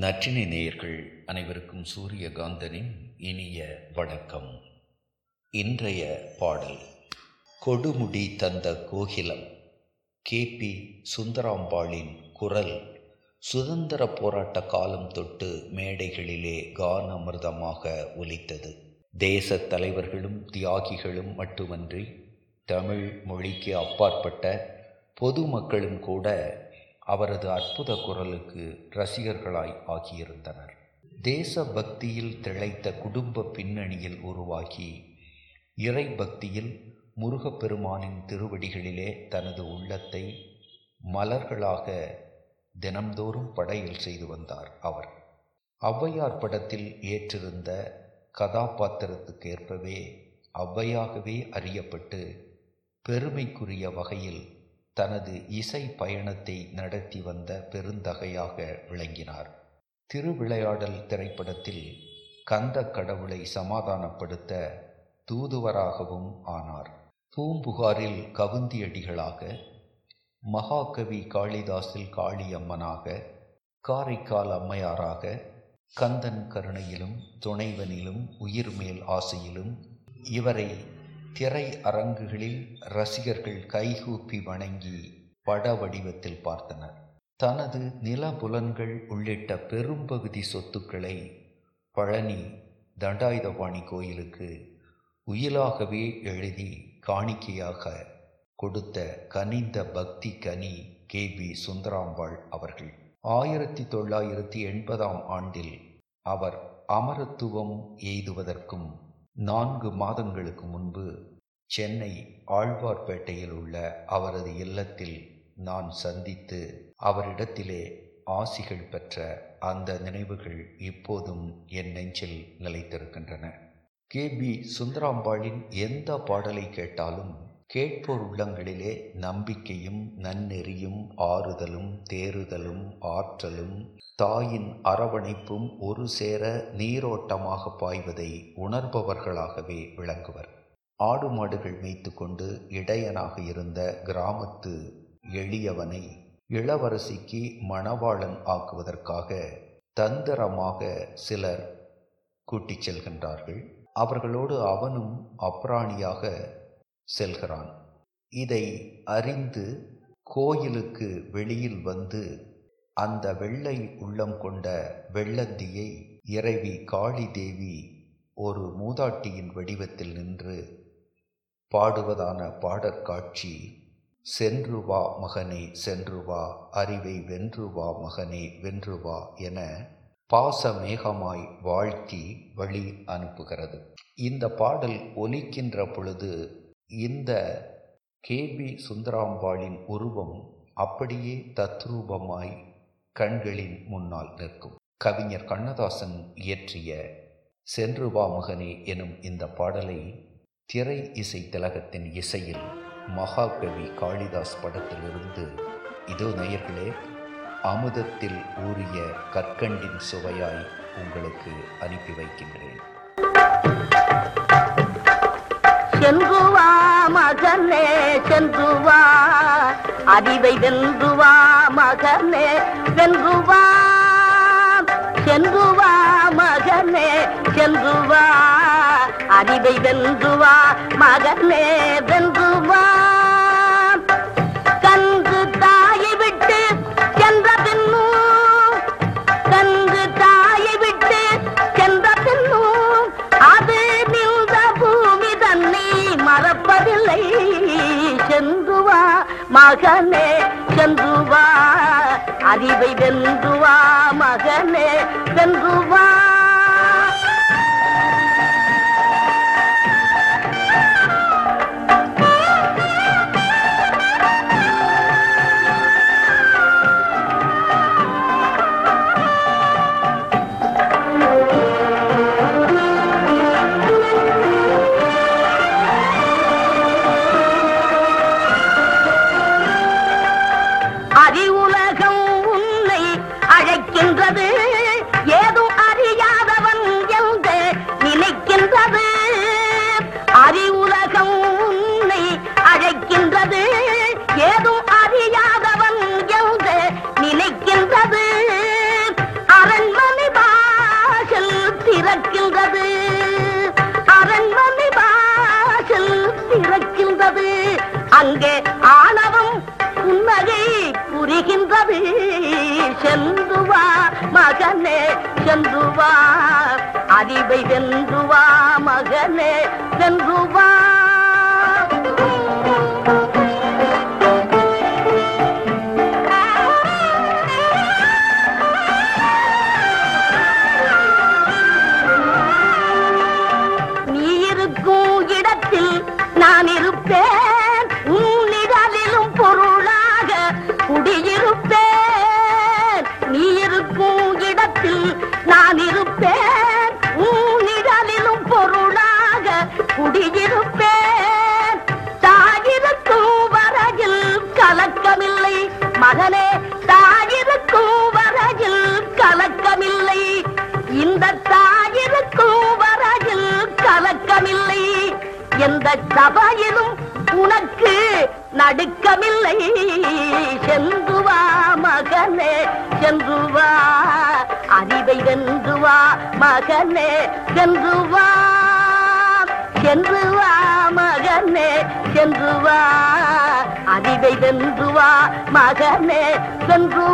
நற்றினை நேயர்கள் அனைவருக்கும் சூரியகாந்தனின் இனிய வணக்கம். இன்றைய பாடல் கொடுமுடி தந்த கோகிலம் கே. பி. சுந்தராம்பாளின் குரல் சுதந்திர போராட்ட காலம் தொட்டு மேடைகளிலே கானமிர்தமாக ஒலித்தது. தேச தலைவர்களும் தியாகிகளும் மட்டுமன்றி தமிழ் மொழிக்கு அப்பாற்பட்ட பொதுமக்களும் கூட அவரது அற்புத குரலுக்கு ரசிகர்களாய் ஆகியிருந்தனர். தேச பக்தியில் திளைத்த குடும்ப பின்னணியில் உருவாகி இறை பக்தியில் முருகப்பெருமானின் திருவடிகளிலே தனது உள்ளத்தை மலர்களாக தினம்தோறும் படையில் செய்து வந்தார் அவர். ஔவையார் படத்தில் ஏற்றிருந்த கதாபாத்திரத்துக்கேற்பவே ஔவையாகவே அறியப்பட்டு பெருமைக்குரிய வகையில் தனது இசை பயணத்தை நடத்தி வந்த பெருந்தகையாக விளங்கினார். திருவிளையாடல் திரைப்படத்தில் கந்த கடவுளை சமாதானப்படுத்த தூதுவராகவும் ஆனார். பூம்புகாரில் கவுந்தியடிகளாக மகாகவி காளிதாசில் காளியம்மனாக காரைக்கால் அம்மையாராக கந்தன் கருணையிலும் துணைவனிலும் உயிர்மேல் ஆசையிலும் இவரை திரை அரங்குகளில் ரசிகர்கள் கைகூப்பி வணங்கி பட வடிவத்தில் பார்த்தனர். தனது நிலபுலன்கள் உள்ளிட்ட பெரும்பகுதி சொத்துக்களை பழனி தண்டாயுதபாணி கோயிலுக்கு உயிலாகவே எழுதி காணிக்கையாக கொடுத்த கனிந்த பக்தி கனி கே. பி. சுந்தராம்பாள் அவர்கள். ஆயிரத்தி தொள்ளாயிரத்தி எண்பதாம் ஆண்டில் அவர் அமரத்துவம் எய்துவதற்கும் நான்கு மாதங்களுக்கு முன்பு சென்னை ஆழ்வார்பேட்டையில் உள்ள அவரது இல்லத்தில் நான் சந்தித்து அவரிடத்திலே ஆசிகள் பெற்ற அந்த நினைவுகள் இப்போதும் என் நெஞ்சில் நிலைத்திருக்கின்றன. கே. பி. சுந்தராம்பாளின் எந்த பாடலை கேட்டாலும் கேட்போர் உள்ளங்களிலே நம்பிக்கையும் நன்னெறியும் ஆறுதலும் தேறுதலும் ஆற்றலும் தாயின் அரவணைப்பும் ஒரு சேர நீரோட்டமாக பாய்வதை உணர்பவர்களாகவே விளங்குவர். ஆடு மாடுகள் மேய்த்து கொண்டு இடையனாக இருந்த கிராமத்து எளியவனை இளவரசிக்கு மணவாளன் ஆக்குவதற்காக தந்திரமாக சிலர் கூட்டிச் செல்கின்றார்கள். அவர்களோடு அவனும் அப்ராணியாக செல்கிறான். இதை அறிந்து கோயிலுக்கு வெளியில் வந்து அந்த வெள்ளை உள்ளம் கொண்ட வெள்ளந்தியை இறைவி காளி தேவி ஒரு மூதாட்டியின் வடிவத்தில் நின்று பாடுவதான பாடற்காட்சி சென்று வா மகனே சென்று வா அறிவை வென்று வா மகனே வென்று வா என பாச மேகமாய் வாழ்த்தி வழி அனுப்புகிறது. இந்த பாடல் ஒலிக்கின்ற பொழுது இந்த கேபி சுந்தராம்பாளின் உருவம் அப்படியே தத்ரூபமாய் கண்களின் முன்னால் நிற்கும். கவிஞர் கண்ணதாசன் இயற்றிய சென்று வா மகனே எனும் இந்த பாடலை திரை இசை திலகத்தின் இசையில் மகாகவி காளிதாஸ் படத்திலிருந்து இதோ நேயர்களே அமுதத்தில் ஊறிய கற்கண்டின் சுவையாய் உங்களுக்கு அனுப்பி வைக்கின்றேன். சென்று மகனே சென்று அறிவை வென்று மகனே வென்று வா மகனே சென்று அறிவை வென்று மகனே வென்று வா மகனே சென்று அறி உலகம் உன்னை அழைக்கின்றது. ஏதும் அறியாதவன் என்று நினைக்கின்றது. அறி உலகம் உன்னை அழைக்கின்றது. ஏதும் அறியாதவன் என்று நினைக்கின்றது. அரண்மனை பாஷல் திறக்கின்றது. அரண்மனை பாஷல் திறக்கின்றது. அங்கே வருகின்றது செந்துவா மகனே செந்துவா. அறிவை வென்றுவா மகனே சென்றுவா எந்த சபையிலும் உனக்கு நடுக்கமில்லை. செந்துவா மகனே செந்துவா அறிவை வென்றுவா மகனே சென்று வா. மகனே சென்று அறிவை வென்றுவா மகனே சென்று